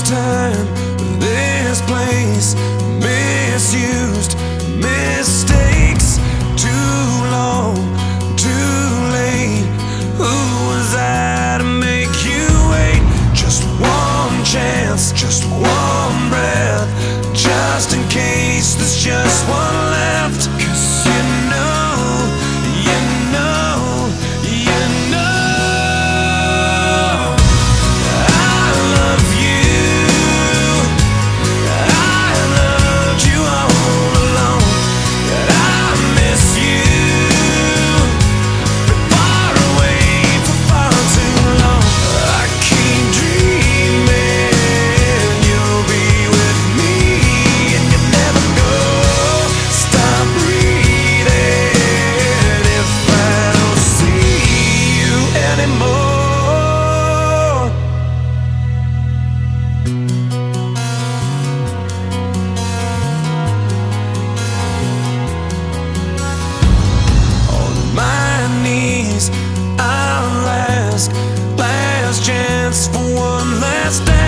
This time this place, misused mistakes. las.